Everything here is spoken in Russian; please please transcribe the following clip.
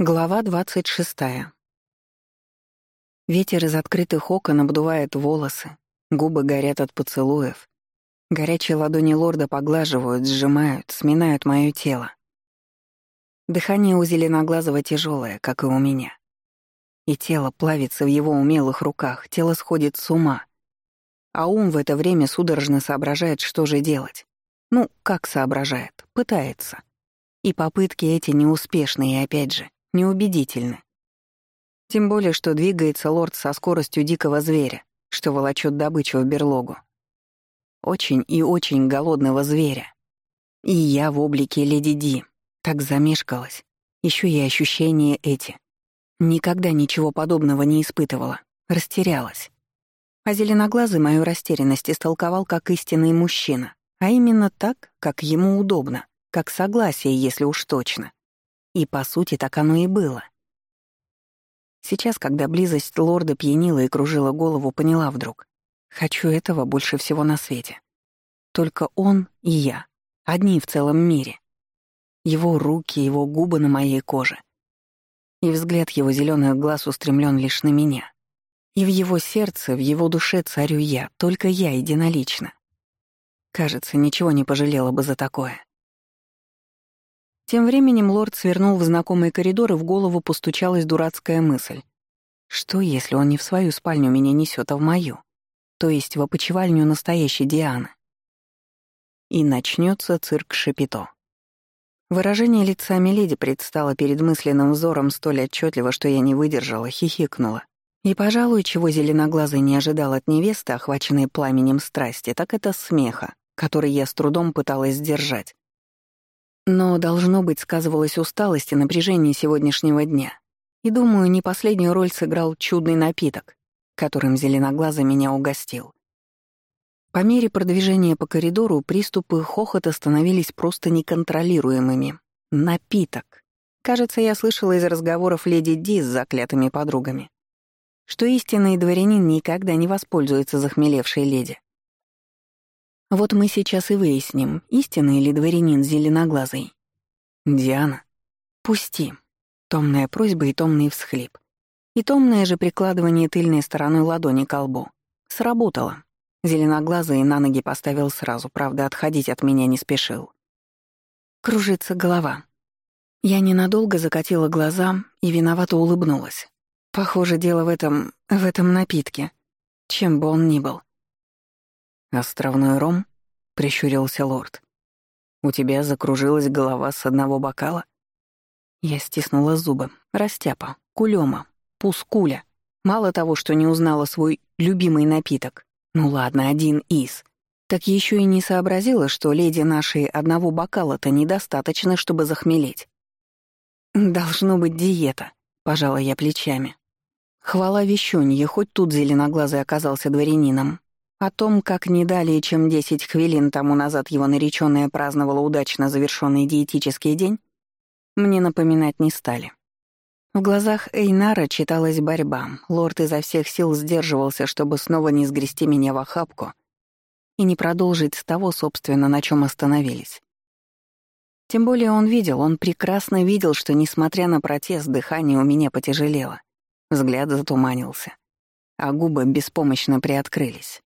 Глава двадцать шестая. Ветер из открытых окон обдувает волосы, губы горят от поцелуев. Горячие ладони лорда поглаживают, сжимают, сминают мое тело. Дыхание у зеленоглазого тяжелое, как и у меня. И тело плавится в его умелых руках, тело сходит с ума. А ум в это время судорожно соображает, что же делать. Ну, как соображает, пытается. И попытки эти неуспешные, опять же неубедительны. Тем более, что двигается лорд со скоростью дикого зверя, что волочет добычу в берлогу. Очень и очень голодного зверя. И я в облике леди Ди так замешкалась. Еще и ощущения эти. Никогда ничего подобного не испытывала. Растерялась. А зеленоглазый мою растерянность истолковал как истинный мужчина, а именно так, как ему удобно, как согласие, если уж точно. И, по сути, так оно и было. Сейчас, когда близость лорда пьянила и кружила голову, поняла вдруг. Хочу этого больше всего на свете. Только он и я. Одни в целом мире. Его руки, его губы на моей коже. И взгляд его зеленых глаз устремлен лишь на меня. И в его сердце, в его душе царю я, только я единолично. Кажется, ничего не пожалела бы за такое. Тем временем лорд свернул в знакомый коридор, и в голову постучалась дурацкая мысль. Что, если он не в свою спальню меня несет, а в мою? То есть в опочивальню настоящей Дианы. И начнется цирк Шапито. Выражение лица Миледи предстало перед мысленным взором столь отчетливо, что я не выдержала, хихикнула. И, пожалуй, чего зеленоглазый не ожидал от невесты, охваченной пламенем страсти, так это смеха, который я с трудом пыталась сдержать. Но, должно быть, сказывалась усталость и напряжение сегодняшнего дня. И, думаю, не последнюю роль сыграл чудный напиток, которым зеленоглазый меня угостил. По мере продвижения по коридору приступы хохота становились просто неконтролируемыми. Напиток. Кажется, я слышала из разговоров леди Ди с заклятыми подругами, что истинный дворянин никогда не воспользуется захмелевшей леди. Вот мы сейчас и выясним, истинный ли дворянин зеленоглазый. Диана, пусти. Томная просьба и томный всхлип. И томное же прикладывание тыльной стороной ладони к лбу. Сработало. Зеленоглазый на ноги поставил сразу, правда, отходить от меня не спешил. Кружится голова. Я ненадолго закатила глаза и виновато улыбнулась. Похоже, дело в этом... в этом напитке. Чем бы он ни был. «Островной ром?» — прищурился лорд. «У тебя закружилась голова с одного бокала?» Я стиснула зубы. Растяпа, кулема, пускуля. Мало того, что не узнала свой любимый напиток. Ну ладно, один из. Так еще и не сообразила, что леди нашей одного бокала-то недостаточно, чтобы захмелеть. «Должно быть диета», — пожала я плечами. Хвала вещунье, хоть тут зеленоглазый оказался дворянином. О том, как не далее, чем 10 хвилин тому назад его наречённая праздновала удачно завершенный диетический день, мне напоминать не стали. В глазах Эйнара читалась борьба. Лорд изо всех сил сдерживался, чтобы снова не сгрести меня в охапку и не продолжить с того, собственно, на чем остановились. Тем более он видел, он прекрасно видел, что, несмотря на протест, дыхание у меня потяжелело, взгляд затуманился, а губы беспомощно приоткрылись.